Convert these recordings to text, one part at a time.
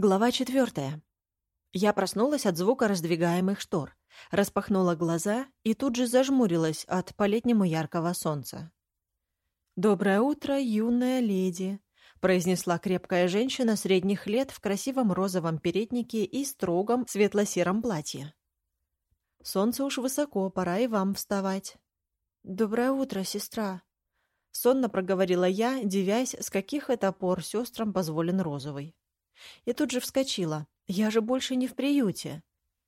Глава четвертая. Я проснулась от звука раздвигаемых штор, распахнула глаза и тут же зажмурилась от по-летнему яркого солнца. «Доброе утро, юная леди», — произнесла крепкая женщина средних лет в красивом розовом переднике и строгом светло-сером платье. «Солнце уж высоко, пора и вам вставать». «Доброе утро, сестра», — сонно проговорила я, дивясь, с каких это пор сестрам позволен розовый. И тут же вскочила. «Я же больше не в приюте!»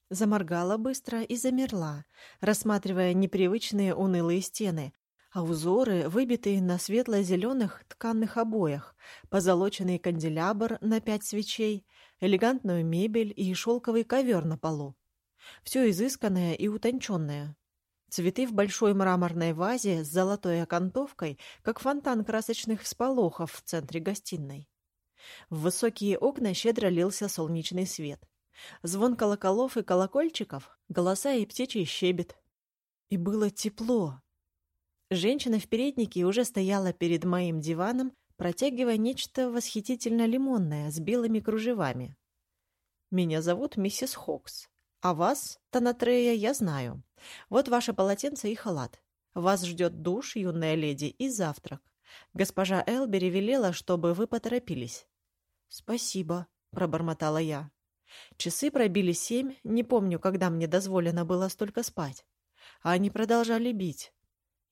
Заморгала быстро и замерла, рассматривая непривычные унылые стены, а узоры, выбитые на светло-зеленых тканных обоях, позолоченный канделябр на пять свечей, элегантную мебель и шелковый ковер на полу. Все изысканное и утонченное. Цветы в большой мраморной вазе с золотой окантовкой, как фонтан красочных всполохов в центре гостиной. В высокие окна щедро лился солнечный свет. Звон колоколов и колокольчиков, голоса и птичий щебет. И было тепло. Женщина в переднике уже стояла перед моим диваном, протягивая нечто восхитительно лимонное с белыми кружевами. «Меня зовут миссис Хокс. А вас, Танатрея, я знаю. Вот ваше полотенце и халат. Вас ждет душ, юная леди, и завтрак. Госпожа Элбери велела, чтобы вы поторопились. «Спасибо», — пробормотала я. Часы пробили семь, не помню, когда мне дозволено было столько спать. А они продолжали бить.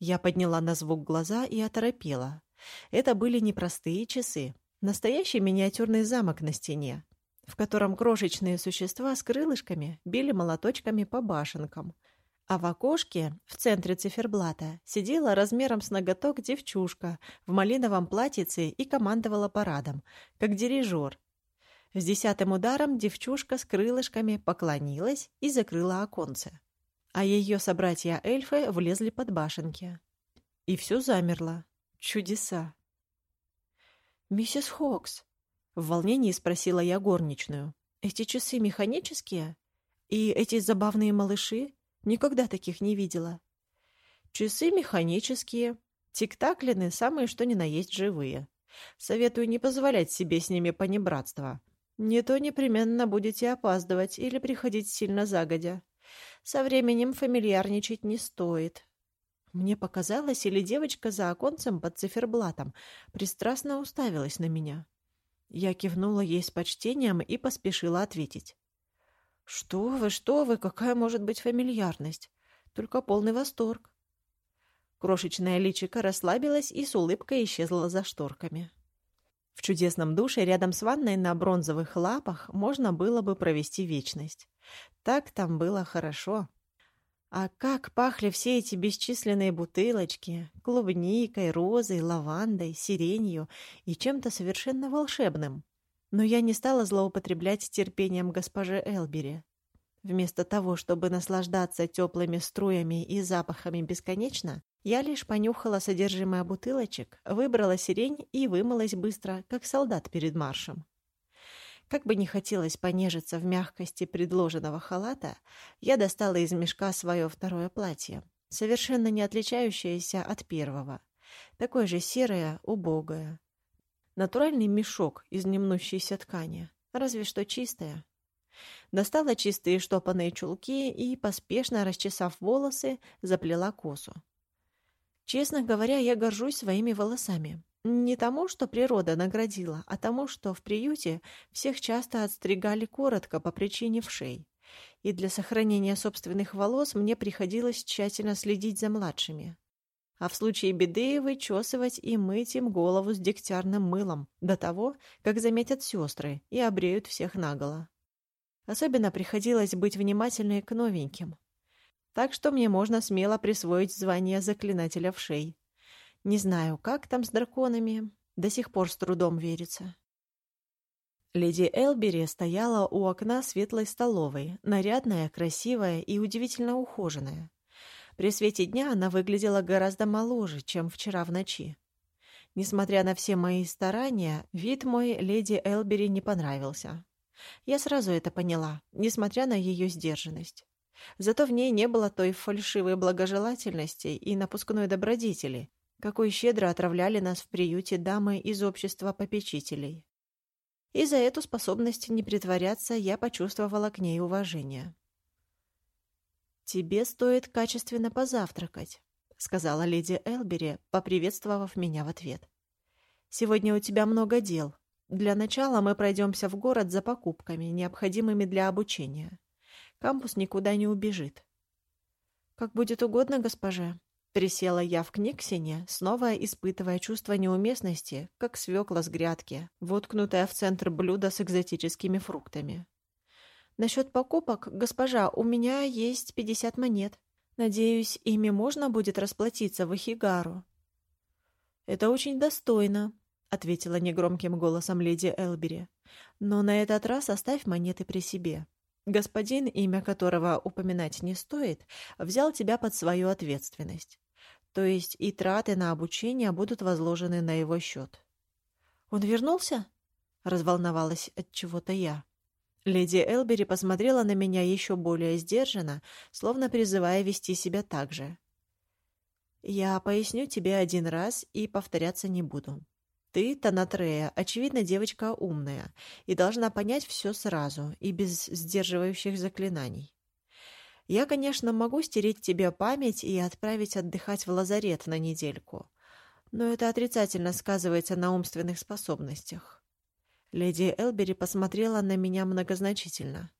Я подняла на звук глаза и оторопела. Это были непростые часы, настоящий миниатюрный замок на стене, в котором крошечные существа с крылышками били молоточками по башенкам. А в окошке, в центре циферблата, сидела размером с ноготок девчушка в малиновом платьице и командовала парадом, как дирижер. С десятым ударом девчушка с крылышками поклонилась и закрыла оконце. А ее собратья-эльфы влезли под башенки. И все замерло. Чудеса. «Миссис Хокс», — в волнении спросила я горничную, — «эти часы механические? И эти забавные малыши?» Никогда таких не видела. Часы механические. Тиктаклины самые что ни на есть живые. Советую не позволять себе с ними понебратства. Не то непременно будете опаздывать или приходить сильно загодя. Со временем фамильярничать не стоит. Мне показалось, или девочка за оконцем под циферблатом пристрастно уставилась на меня. Я кивнула ей с почтением и поспешила ответить. «Что вы, что вы, какая может быть фамильярность? Только полный восторг». Крошечная личико расслабилась и с улыбкой исчезла за шторками. В чудесном душе рядом с ванной на бронзовых лапах можно было бы провести вечность. Так там было хорошо. А как пахли все эти бесчисленные бутылочки клубникой, розой, лавандой, сиренью и чем-то совершенно волшебным. Но я не стала злоупотреблять терпением госпожи Элбери. Вместо того, чтобы наслаждаться теплыми струями и запахами бесконечно, я лишь понюхала содержимое бутылочек, выбрала сирень и вымылась быстро, как солдат перед маршем. Как бы не хотелось понежиться в мягкости предложенного халата, я достала из мешка свое второе платье, совершенно не отличающееся от первого. Такое же серое, убогое, Натуральный мешок из немнущейся ткани, разве что чистая. Достала чистые штопанные чулки и, поспешно расчесав волосы, заплела косу. Честно говоря, я горжусь своими волосами. Не тому, что природа наградила, а тому, что в приюте всех часто отстригали коротко по причине вшей. И для сохранения собственных волос мне приходилось тщательно следить за младшими а в случае беды вычесывать и мыть им голову с дегтярным мылом до того, как заметят сестры и обреют всех наголо. Особенно приходилось быть внимательной к новеньким. Так что мне можно смело присвоить звание заклинателя в шей. Не знаю, как там с драконами, до сих пор с трудом верится. Леди Элбери стояла у окна светлой столовой, нарядная, красивая и удивительно ухоженная. При свете дня она выглядела гораздо моложе, чем вчера в ночи. Несмотря на все мои старания, вид мой леди Элбери не понравился. Я сразу это поняла, несмотря на ее сдержанность. Зато в ней не было той фальшивой благожелательности и напускной добродетели, какой щедро отравляли нас в приюте дамы из общества попечителей. И за эту способность не притворяться я почувствовала к ней уважение. «Тебе стоит качественно позавтракать», — сказала леди Элбери, поприветствовав меня в ответ. «Сегодня у тебя много дел. Для начала мы пройдемся в город за покупками, необходимыми для обучения. Кампус никуда не убежит». «Как будет угодно, госпоже», Присела я в книгсине, снова испытывая чувство неуместности, как свекла с грядки, воткнутая в центр блюда с экзотическими фруктами. «Насчет покупок, госпожа, у меня есть пятьдесят монет. Надеюсь, ими можно будет расплатиться в Ахигару». «Это очень достойно», — ответила негромким голосом леди Элбери. «Но на этот раз оставь монеты при себе. Господин, имя которого упоминать не стоит, взял тебя под свою ответственность. То есть и траты на обучение будут возложены на его счет. «Он вернулся?» — разволновалась от чего-то я. Леди Элбери посмотрела на меня еще более сдержанно, словно призывая вести себя так же. «Я поясню тебе один раз и повторяться не буду. Ты, Танатрея, очевидно, девочка умная и должна понять все сразу и без сдерживающих заклинаний. Я, конечно, могу стереть тебе память и отправить отдыхать в лазарет на недельку, но это отрицательно сказывается на умственных способностях. Леди Элбери посмотрела на меня многозначительно.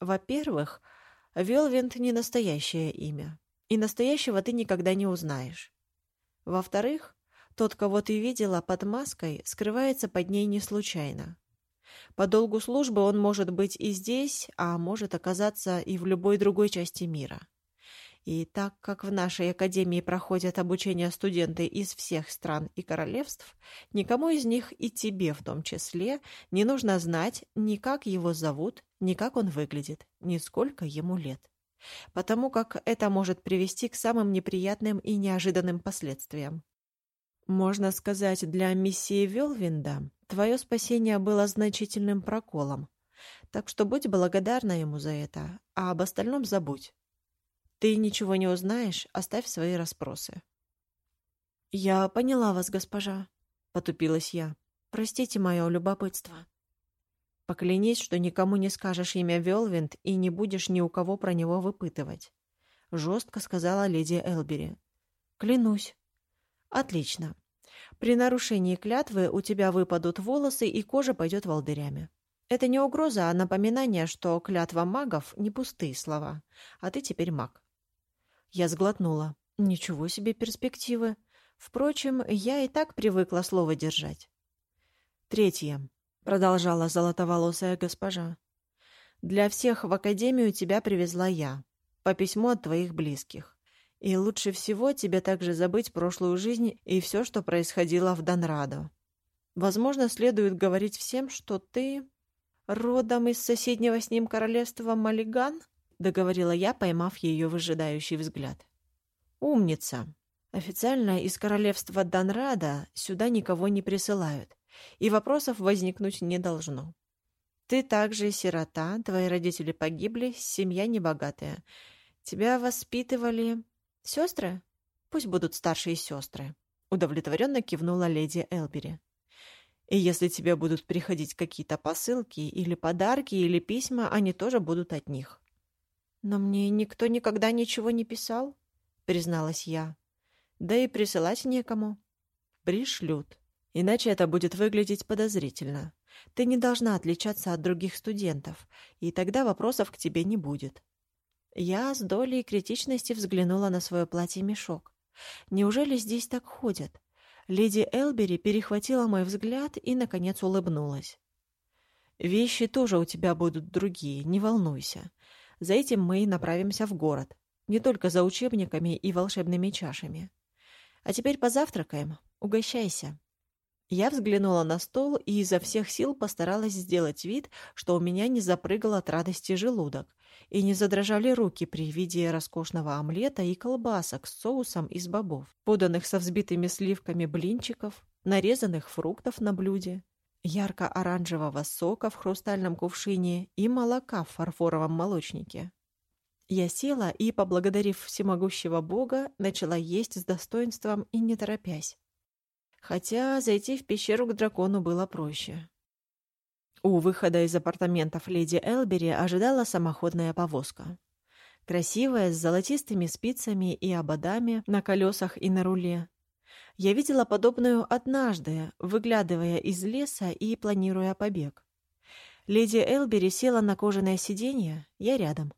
Во-первых, Велвинт не настоящее имя, и настоящего ты никогда не узнаешь. Во-вторых, тот, кого ты видела под маской, скрывается под ней не случайно. По долгу службы он может быть и здесь, а может оказаться и в любой другой части мира. И так как в нашей академии проходят обучение студенты из всех стран и королевств, никому из них, и тебе в том числе, не нужно знать ни как его зовут, ни как он выглядит, ни сколько ему лет. Потому как это может привести к самым неприятным и неожиданным последствиям. Можно сказать, для миссии Велвинда твое спасение было значительным проколом. Так что будь благодарна ему за это, а об остальном забудь. Ты ничего не узнаешь, оставь свои расспросы. «Я поняла вас, госпожа», — потупилась я. «Простите мое любопытство». «Поклянись, что никому не скажешь имя Велвинд и не будешь ни у кого про него выпытывать», — жестко сказала леди Элбери. «Клянусь», Отлично. При нарушении клятвы у тебя выпадут волосы, и кожа пойдет волдырями. Это не угроза, а напоминание, что клятва магов — не пустые слова. А ты теперь маг. Я сглотнула. Ничего себе перспективы. Впрочем, я и так привыкла слово держать. Третье. Продолжала золотоволосая госпожа. Для всех в академию тебя привезла я. По письму от твоих близких. И лучше всего тебе также забыть прошлую жизнь и все, что происходило в Донрадо. Возможно, следует говорить всем, что ты родом из соседнего с ним королевства Малиган, договорила я, поймав ее выжидающий взгляд. Умница. Официально из королевства Донрада сюда никого не присылают, и вопросов возникнуть не должно. Ты также сирота, твои родители погибли, семья небогатая. Тебя воспитывали «Сестры? Пусть будут старшие сестры», — удовлетворенно кивнула леди Элбери. «И если тебе будут приходить какие-то посылки или подарки или письма, они тоже будут от них». «Но мне никто никогда ничего не писал», — призналась я. «Да и присылать некому». «Пришлют. Иначе это будет выглядеть подозрительно. Ты не должна отличаться от других студентов, и тогда вопросов к тебе не будет. Я с долей критичности взглянула на свое платье-мешок. Неужели здесь так ходят? Леди Элбери перехватила мой взгляд и, наконец, улыбнулась. «Вещи тоже у тебя будут другие, не волнуйся. За этим мы и направимся в город. Не только за учебниками и волшебными чашами. А теперь позавтракаем. Угощайся». Я взглянула на стол и изо всех сил постаралась сделать вид, что у меня не запрыгал от радости желудок и не задрожали руки при виде роскошного омлета и колбасок с соусом из бобов, поданных со взбитыми сливками блинчиков, нарезанных фруктов на блюде, ярко-оранжевого сока в хрустальном кувшине и молока в фарфоровом молочнике. Я села и, поблагодарив всемогущего Бога, начала есть с достоинством и не торопясь. Хотя зайти в пещеру к дракону было проще. У выхода из апартаментов леди Элбери ожидала самоходная повозка. Красивая, с золотистыми спицами и ободами на колесах и на руле. Я видела подобную однажды, выглядывая из леса и планируя побег. Леди Элбери села на кожаное сиденье, я рядом.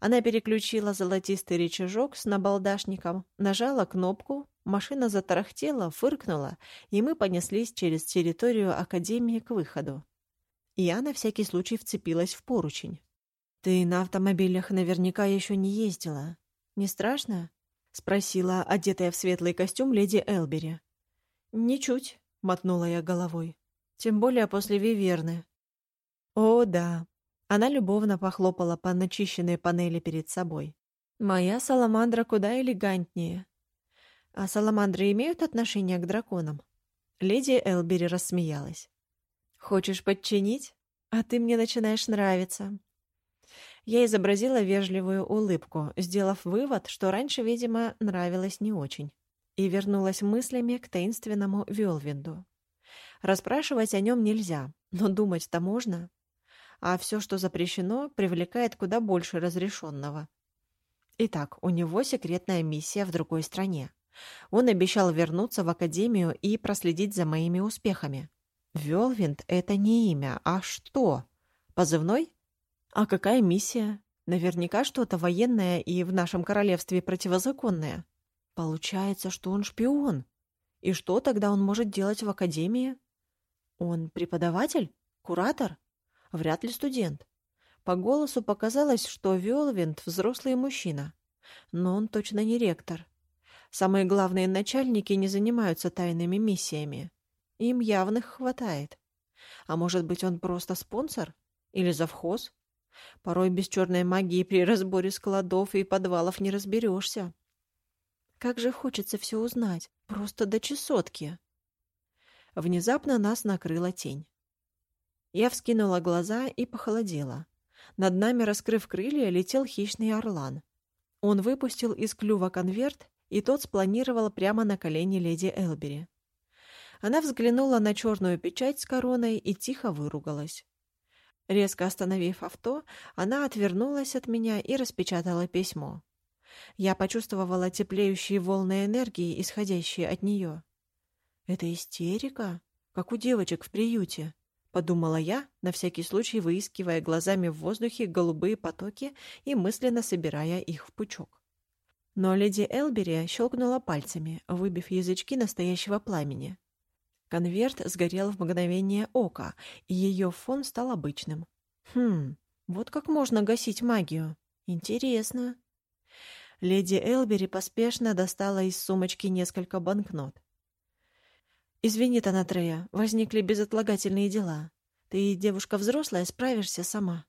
Она переключила золотистый рычажок с набалдашником, нажала кнопку, машина затарахтела, фыркнула, и мы понеслись через территорию Академии к выходу. Я на всякий случай вцепилась в поручень. «Ты на автомобилях наверняка еще не ездила. Не страшно?» — спросила одетая в светлый костюм леди Элбери. «Ничуть», — мотнула я головой. «Тем более после Виверны. О, да. Она любовно похлопала по начищенной панели перед собой. Моя саламандра куда элегантнее. А саламандры имеют отношение к драконам? Леди Элбери рассмеялась. Хочешь подчинить? А ты мне начинаешь нравиться. Я изобразила вежливую улыбку, сделав вывод, что раньше, видимо, нравилось не очень, и вернулась мыслями к таинственному Вёлвинду. Расспрашивать о нем нельзя, но думать-то можно а все, что запрещено, привлекает куда больше разрешенного. Итак, у него секретная миссия в другой стране. Он обещал вернуться в академию и проследить за моими успехами. Велвинд — это не имя, а что? Позывной? А какая миссия? Наверняка что-то военное и в нашем королевстве противозаконное. Получается, что он шпион. И что тогда он может делать в академии? Он преподаватель? Куратор? Вряд ли студент. По голосу показалось, что Виолвинд — взрослый мужчина. Но он точно не ректор. Самые главные начальники не занимаются тайными миссиями. Им явных хватает. А может быть, он просто спонсор? Или завхоз? Порой без черной магии при разборе складов и подвалов не разберешься. Как же хочется все узнать, просто до чесотки. Внезапно нас накрыла тень. Я вскинула глаза и похолодела. Над нами, раскрыв крылья, летел хищный орлан. Он выпустил из клюва конверт, и тот спланировал прямо на колени леди Элбери. Она взглянула на черную печать с короной и тихо выругалась. Резко остановив авто, она отвернулась от меня и распечатала письмо. Я почувствовала теплеющие волны энергии, исходящие от нее. «Это истерика? Как у девочек в приюте?» подумала я, на всякий случай выискивая глазами в воздухе голубые потоки и мысленно собирая их в пучок. Но леди Элбери щелкнула пальцами, выбив язычки настоящего пламени. Конверт сгорел в мгновение ока, и ее фон стал обычным. Хм, вот как можно гасить магию. Интересно. Леди Элбери поспешно достала из сумочки несколько банкнот. «Извини, Танатрея, возникли безотлагательные дела. Ты девушка взрослая, справишься сама».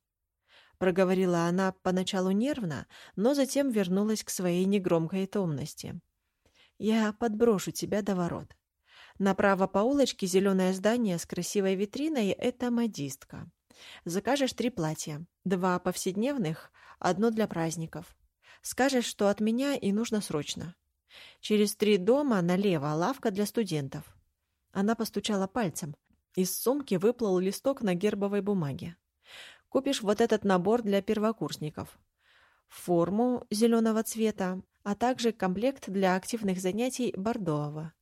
Проговорила она поначалу нервно, но затем вернулась к своей негромкой томности. «Я подброшу тебя до ворот. Направо по улочке зеленое здание с красивой витриной — это модистка. Закажешь три платья, два повседневных, одно для праздников. Скажешь, что от меня и нужно срочно. Через три дома налево лавка для студентов. Она постучала пальцем. Из сумки выплыл листок на гербовой бумаге. Купишь вот этот набор для первокурсников. Форму зеленого цвета, а также комплект для активных занятий бордового.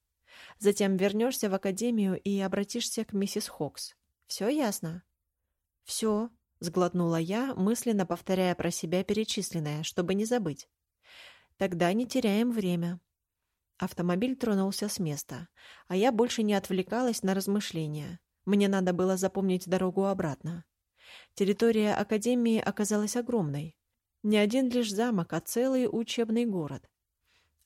Затем вернешься в академию и обратишься к миссис Хокс. Все ясно? Все, сглотнула я, мысленно повторяя про себя перечисленное, чтобы не забыть. Тогда не теряем время. Автомобиль тронулся с места, а я больше не отвлекалась на размышления. Мне надо было запомнить дорогу обратно. Территория Академии оказалась огромной. Не один лишь замок, а целый учебный город.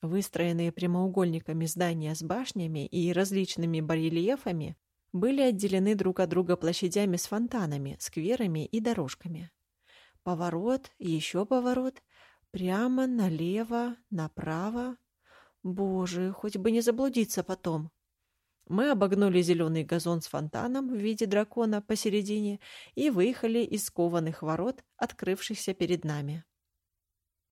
Выстроенные прямоугольниками здания с башнями и различными барельефами были отделены друг от друга площадями с фонтанами, скверами и дорожками. Поворот, еще поворот, прямо, налево, направо. Боже, хоть бы не заблудиться потом. Мы обогнули зеленый газон с фонтаном в виде дракона посередине и выехали из кованых ворот, открывшихся перед нами.